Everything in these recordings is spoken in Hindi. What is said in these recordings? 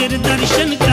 bir darşın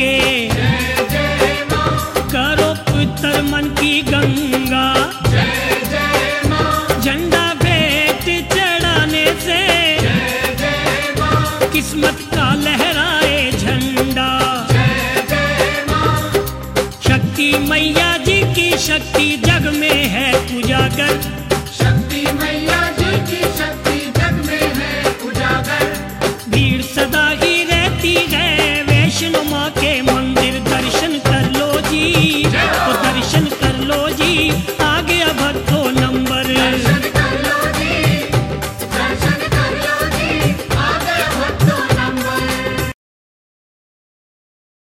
के। करो पुत्र मन की गंगा। झंडा भेंट चढ़ाने से। किस्मत का लहराए झंडा। शक्ति मैया जी की शक्ति जग में है उजागर। शक्ति मैया जी की शक्ति जग में है उजागर। भीड़ सदा ही